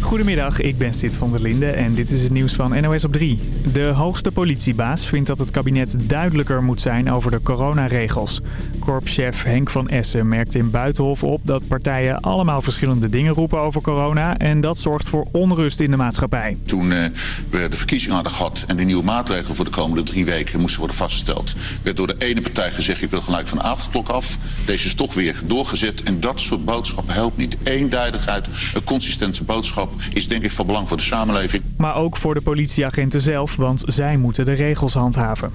Goedemiddag, ik ben Sid van der Linde en dit is het nieuws van NOS op 3. De hoogste politiebaas vindt dat het kabinet duidelijker moet zijn over de coronaregels. Korpschef Henk van Essen merkt in Buitenhof op dat partijen allemaal verschillende dingen roepen over corona. En dat zorgt voor onrust in de maatschappij. Toen uh, we de verkiezingen hadden gehad en de nieuwe maatregelen voor de komende drie weken moesten worden vastgesteld. Werd door de ene partij gezegd, ik wil gelijk van de avondklok af. Deze is toch weer doorgezet en dat soort boodschappen helpt niet. Eenduidigheid, een consistente boodschap is denk ik van belang voor de samenleving. Maar ook voor de politieagenten zelf, want zij moeten de regels handhaven.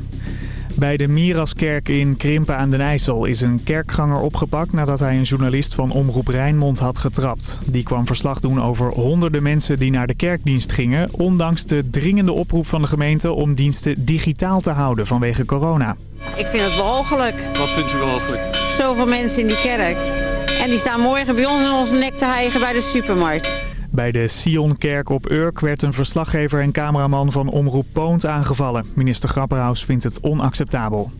Bij de Miraskerk in Krimpen aan den IJssel is een kerkganger opgepakt nadat hij een journalist van Omroep Rijnmond had getrapt. Die kwam verslag doen over honderden mensen die naar de kerkdienst gingen, ondanks de dringende oproep van de gemeente om diensten digitaal te houden vanwege corona. Ik vind het walgelijk. Wat vindt u walgelijk? Zoveel mensen in die kerk. En die staan morgen bij ons in onze nek te hijgen bij de supermarkt. Bij de Sionkerk op Urk werd een verslaggever en cameraman van Omroep Poont aangevallen. Minister Grapperhaus vindt het onacceptabel.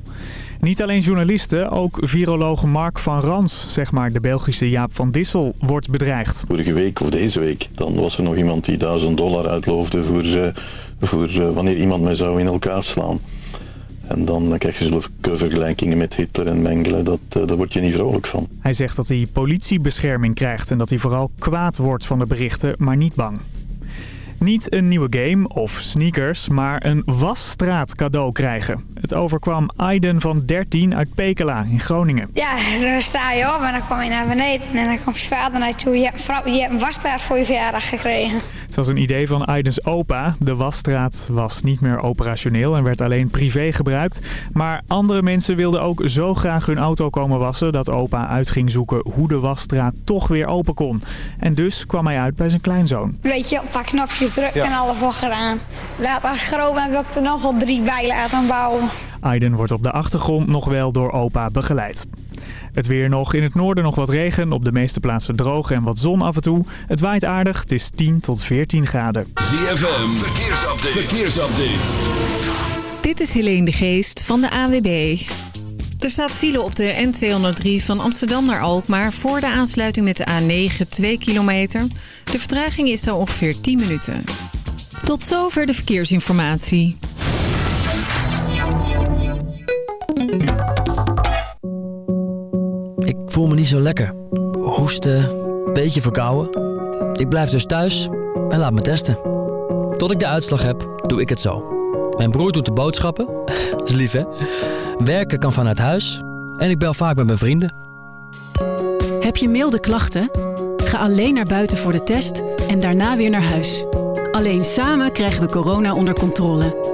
Niet alleen journalisten, ook viroloog Mark van Rans, zeg maar de Belgische Jaap van Dissel, wordt bedreigd. Vorige week of deze week, dan was er nog iemand die 1000 dollar uitloofde voor, uh, voor uh, wanneer iemand mij zou in elkaar slaan. En dan krijg je zulke vergelijkingen met Hitler en Mengele, dat, uh, daar word je niet vrolijk van. Hij zegt dat hij politiebescherming krijgt en dat hij vooral kwaad wordt van de berichten, maar niet bang. Niet een nieuwe game of sneakers, maar een wasstraat cadeau krijgen. Het overkwam Aiden van 13 uit Pekela in Groningen. Ja, dan sta je op en dan kom je naar beneden en dan komt je vader naartoe. Je vrouw, je hebt een wasstraat voor je verjaardag gekregen. Het was een idee van Aidens opa. De wasstraat was niet meer operationeel en werd alleen privé gebruikt. Maar andere mensen wilden ook zo graag hun auto komen wassen... dat opa uit ging zoeken hoe de wasstraat toch weer open kon. En dus kwam hij uit bij zijn kleinzoon. Weet je, een paar knopjes drukken ja. en alles wordt gedaan. Later groot heb ik er nog wel drie bij laten bouwen. Aiden wordt op de achtergrond nog wel door opa begeleid. Het weer nog. In het noorden nog wat regen. Op de meeste plaatsen droog en wat zon af en toe. Het waait aardig. Het is 10 tot 14 graden. ZFM. Verkeersupdate. Verkeersupdate. Dit is Helene de Geest van de AWB. Er staat file op de N203 van Amsterdam naar Alkmaar... voor de aansluiting met de A9 2 kilometer. De vertraging is zo ongeveer 10 minuten. Tot zover de verkeersinformatie. Ik voel me niet zo lekker. Hoesten, beetje verkouden. Ik blijf dus thuis en laat me testen. Tot ik de uitslag heb, doe ik het zo. Mijn broer doet de boodschappen. Dat is lief, hè? Werken kan vanuit huis. En ik bel vaak met mijn vrienden. Heb je milde klachten? Ga alleen naar buiten voor de test en daarna weer naar huis. Alleen samen krijgen we corona onder controle.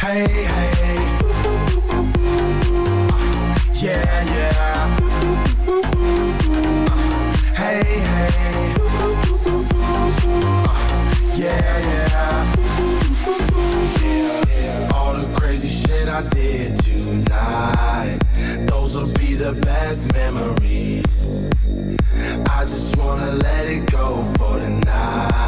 Hey, hey. Uh, yeah, yeah. Uh, hey, hey. Yeah, yeah. Yeah. All the crazy shit I did tonight. Those will be the best memories. I just wanna let it go for tonight.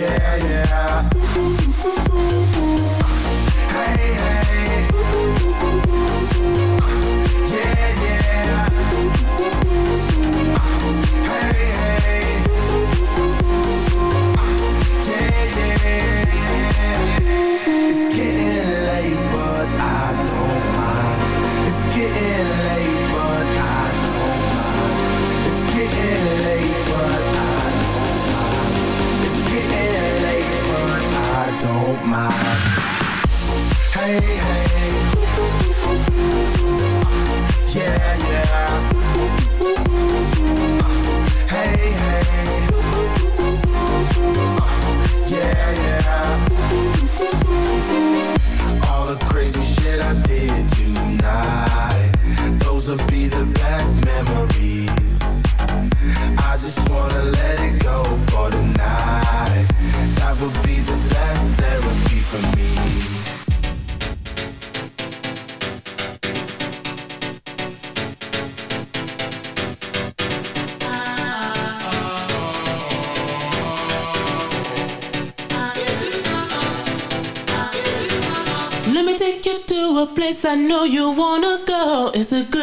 Yeah, yeah. Hey, hey. A good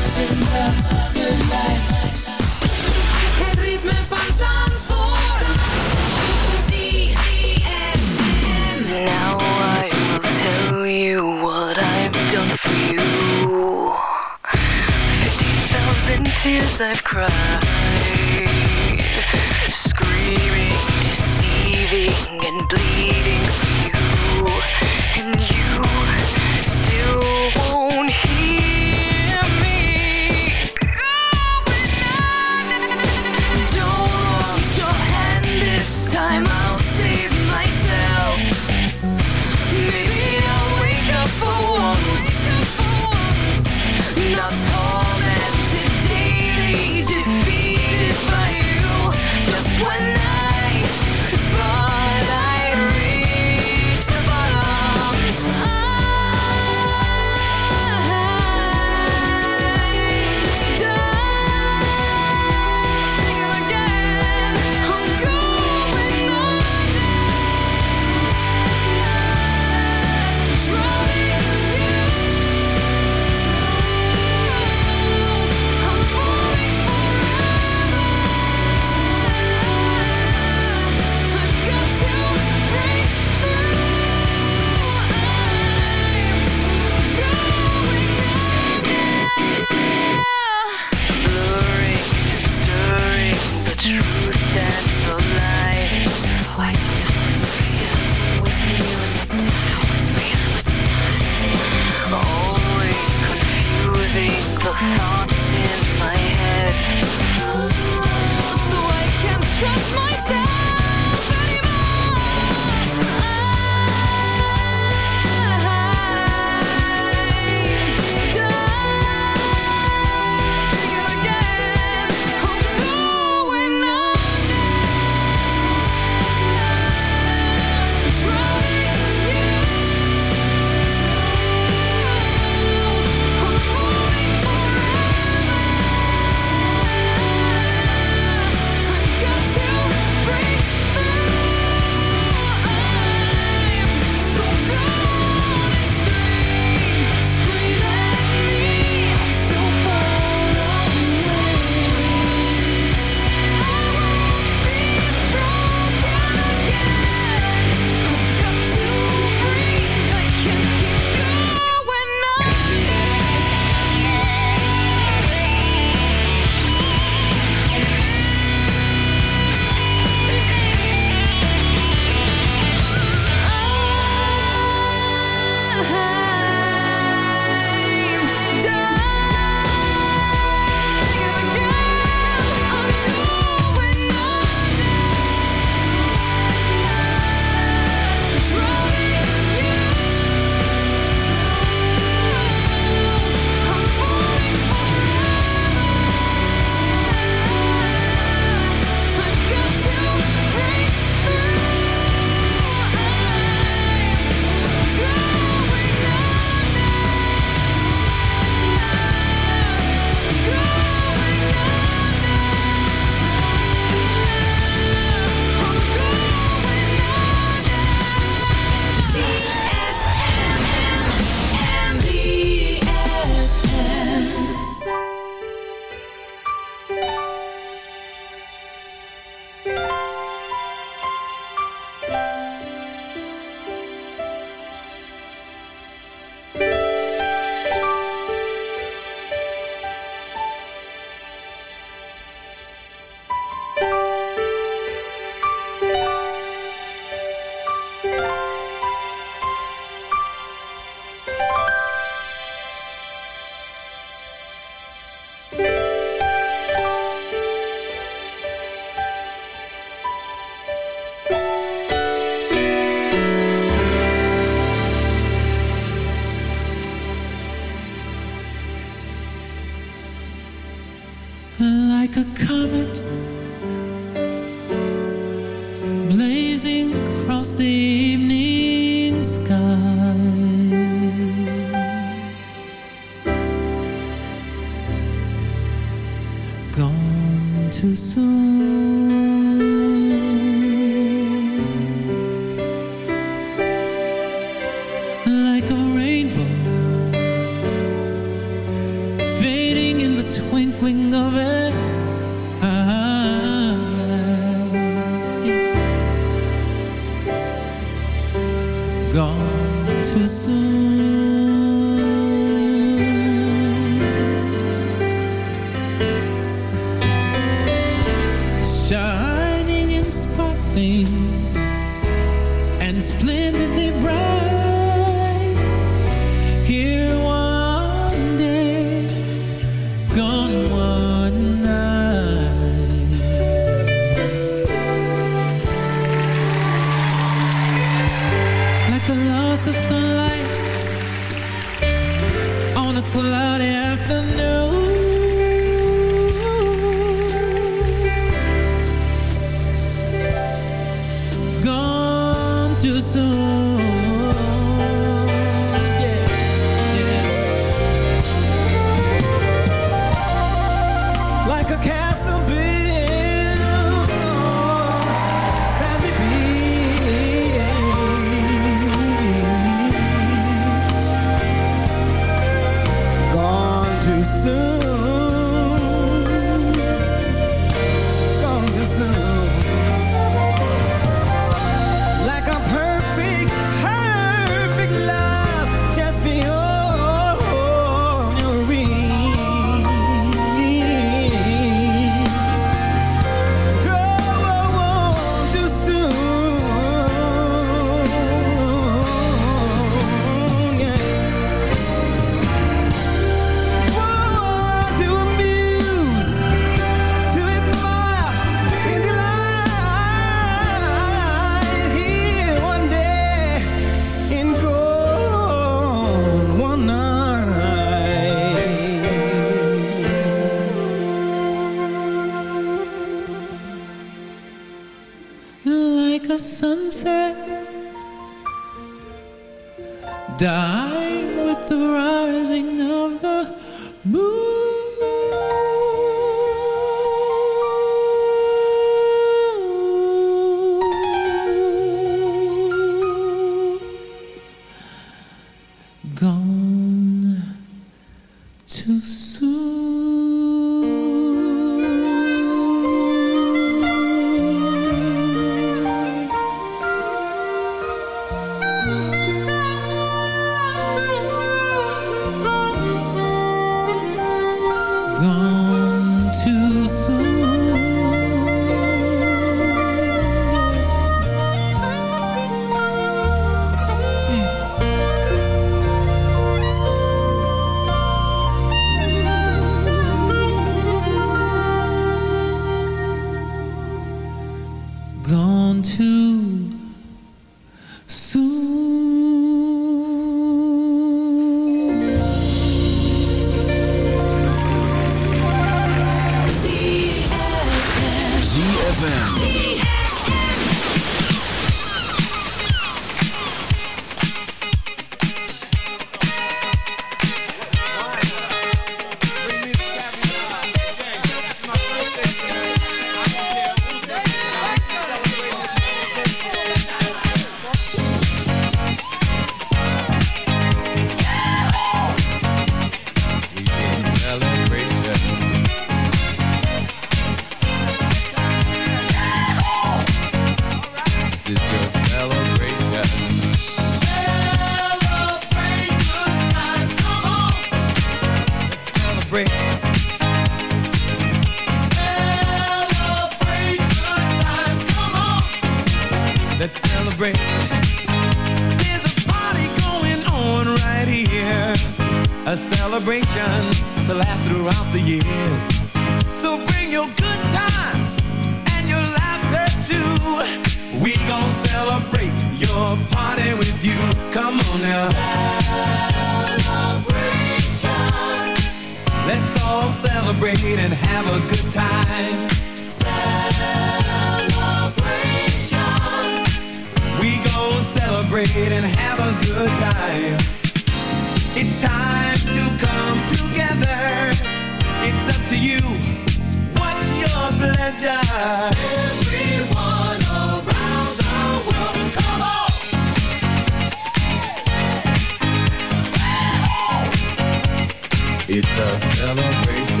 It's a celebration.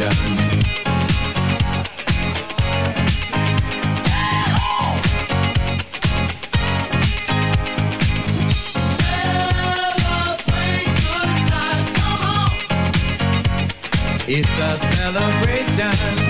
It's a celebration.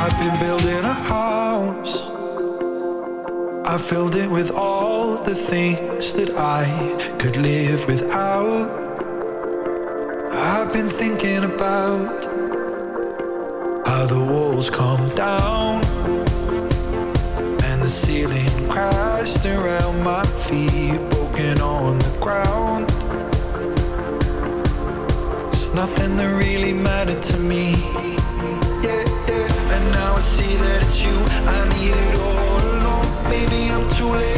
I've been building a house. I've filled it with all the things that I could live without. I've been thinking about how the walls come down to me. Yeah, yeah. And now I see that it's you I needed all along. Maybe I'm too late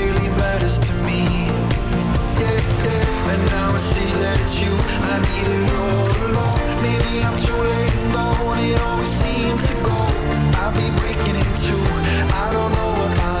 And now I see that it's you. I needed all along. Maybe I'm too late and It always seems to go. I'll be breaking into I don't know what I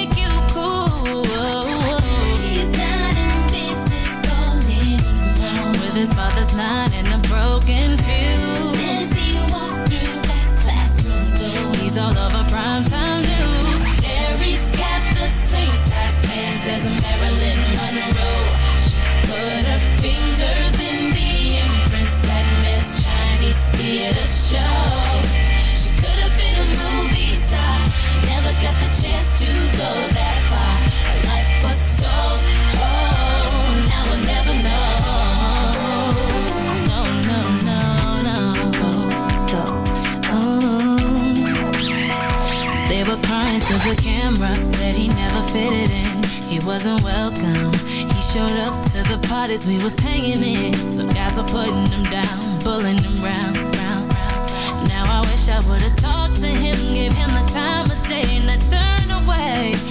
With his father's line and a broken fuse. Since he walked through that classroom door. He's all over primetime news. Mary's got the same size hands as Marilyn Monroe. She put her fingers in the imprints that Men's Chinese theater show. To the camera, said he never fitted in. He wasn't welcome. He showed up to the parties we was hanging in. Some guys were putting him down, bullying him round, round, round. Now I wish I would've talked to him, give him the time of day, and I turned away.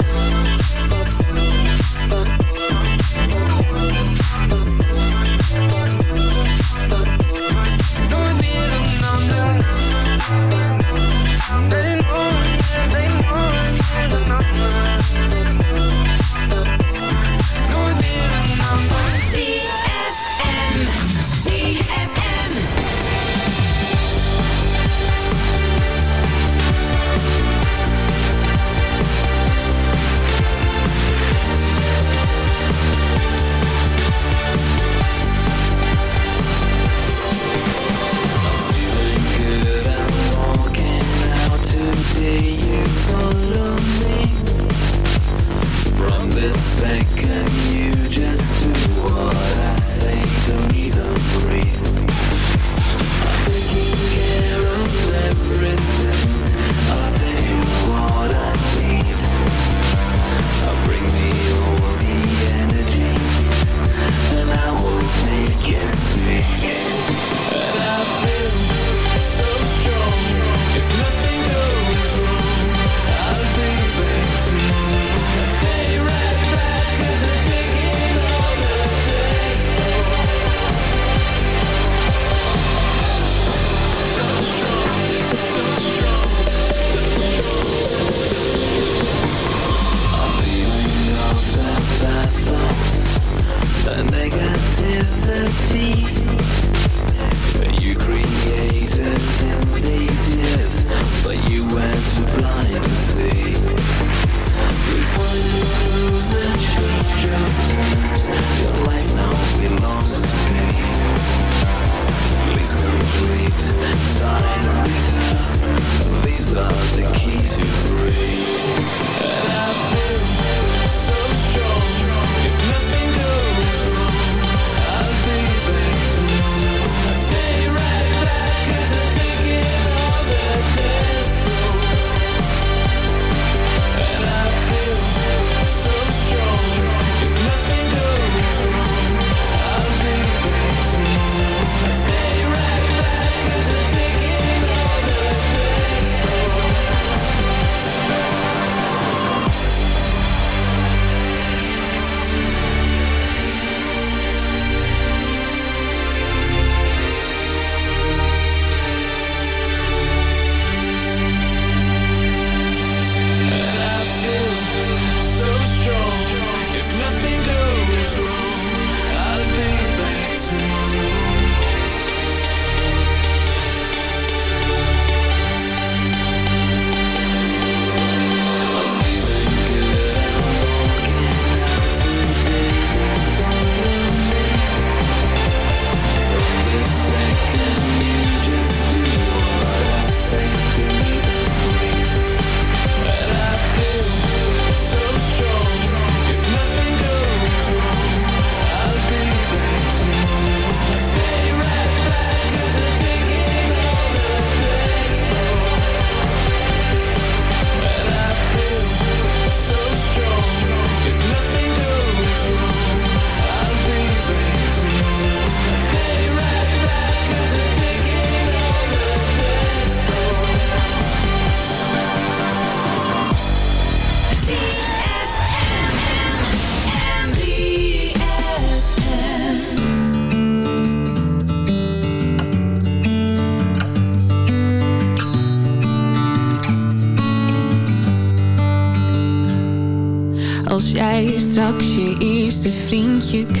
think you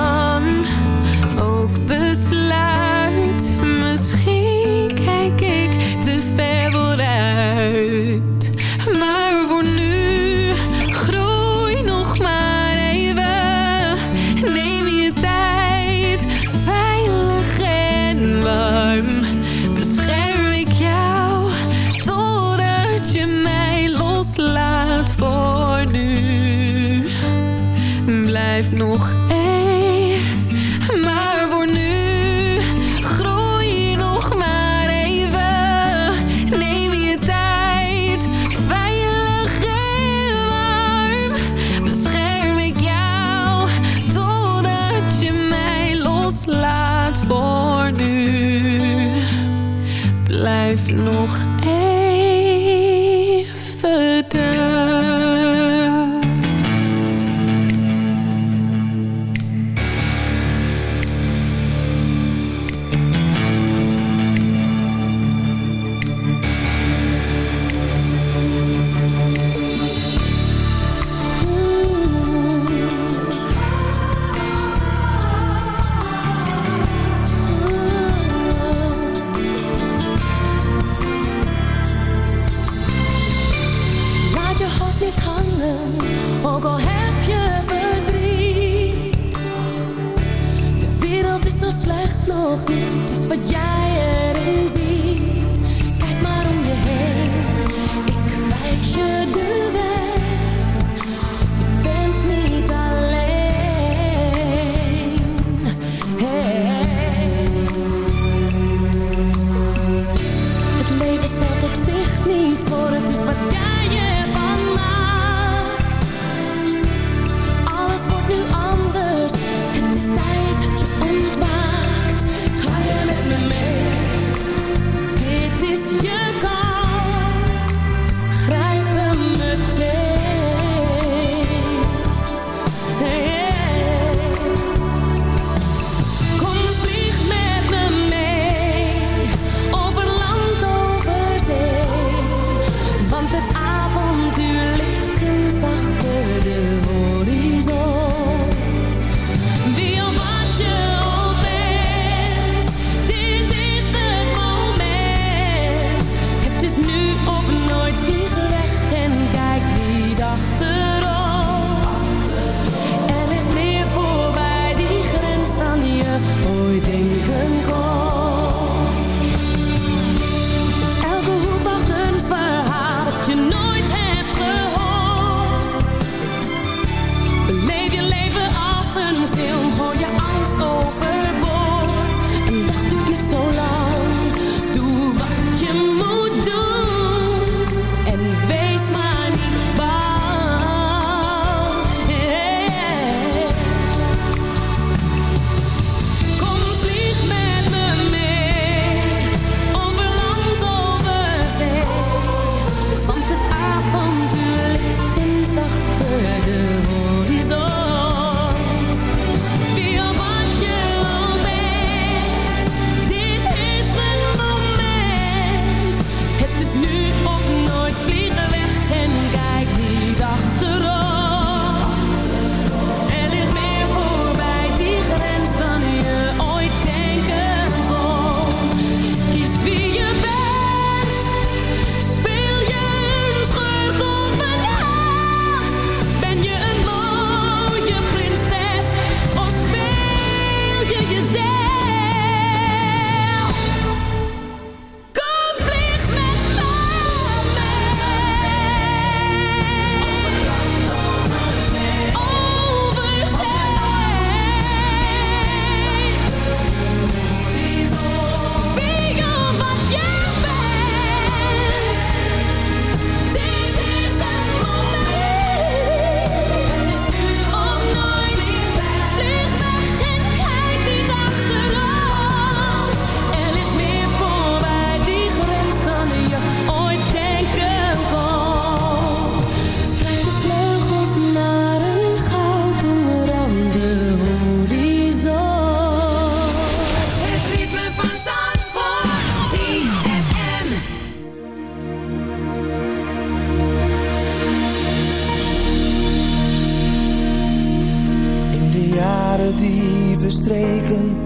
jaren die verstreken,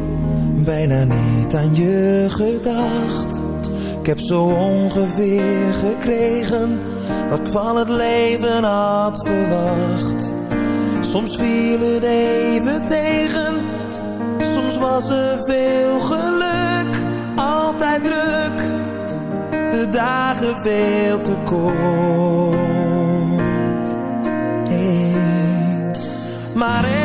bijna niet aan je gedacht. Ik heb zo ongeveer gekregen wat ik van het leven had verwacht. Soms viel het even tegen, soms was er veel geluk. Altijd druk, de dagen veel te kort. Hey. Maar ergens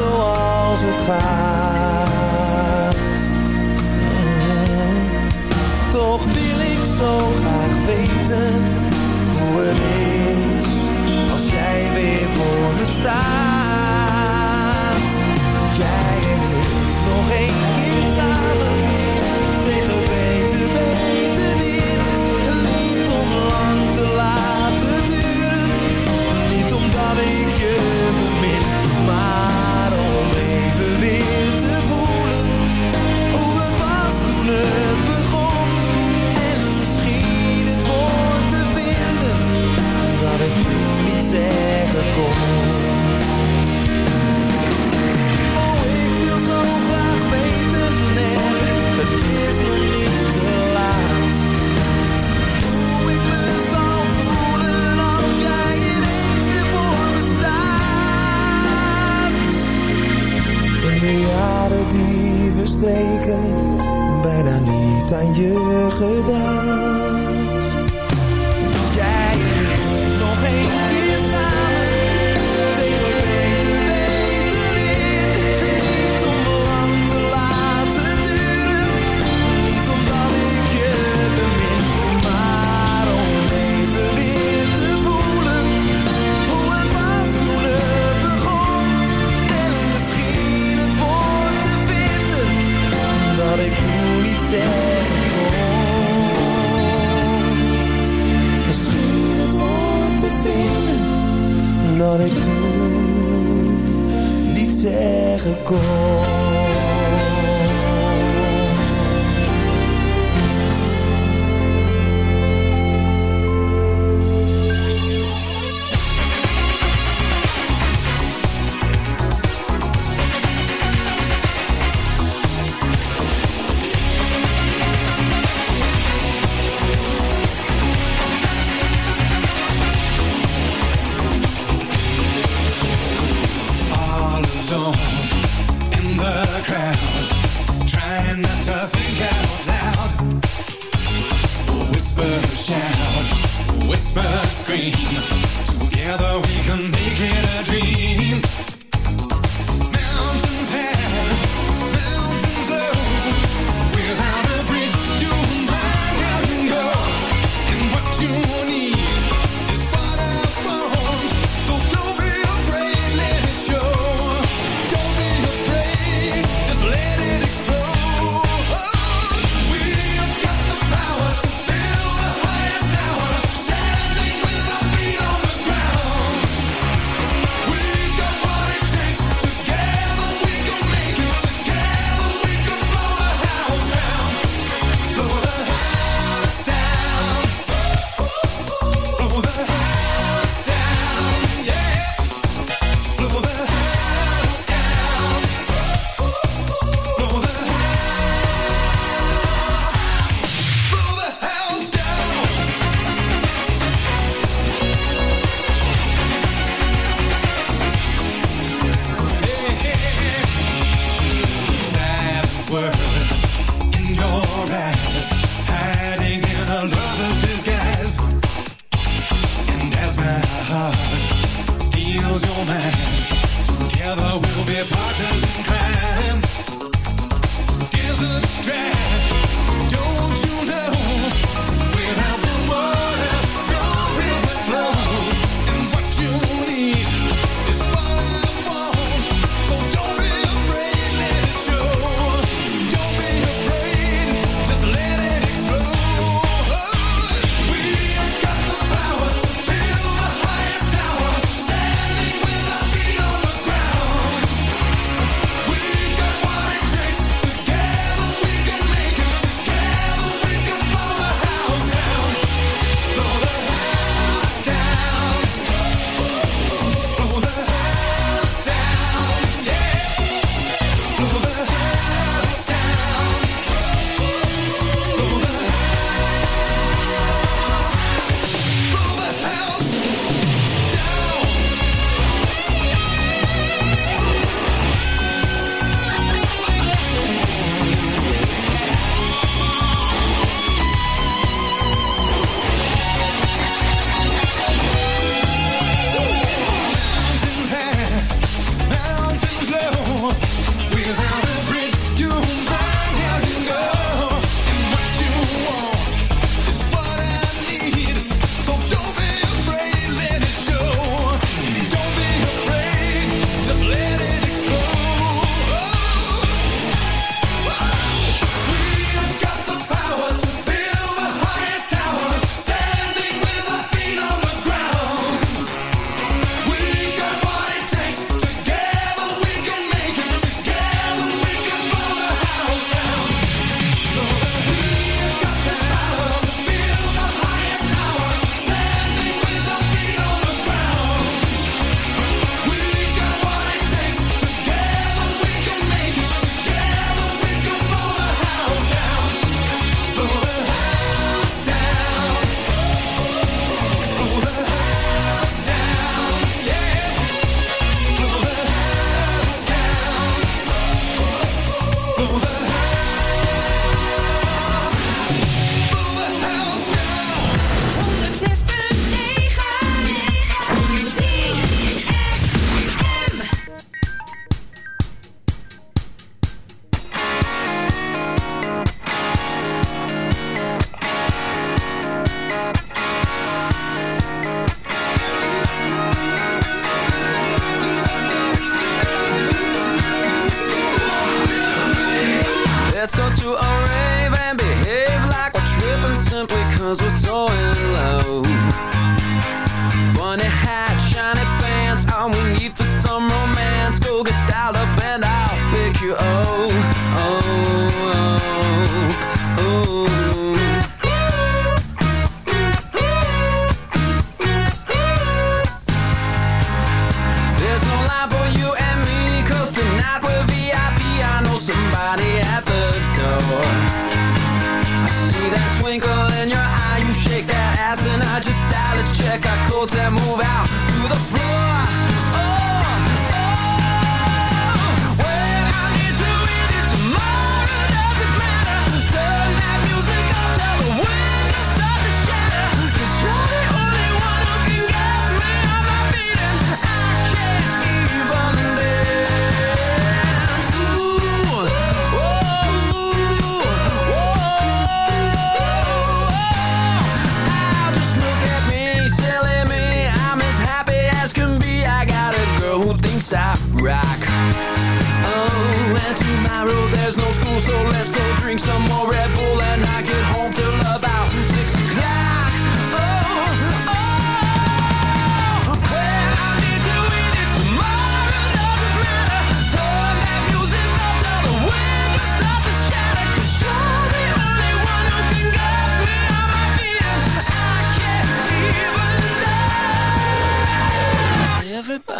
Zoals het gaat. Toch wil ik zo graag weten hoe het is since Iraq. Oh, and tomorrow there's no school, so let's go drink some more Red Bull and I get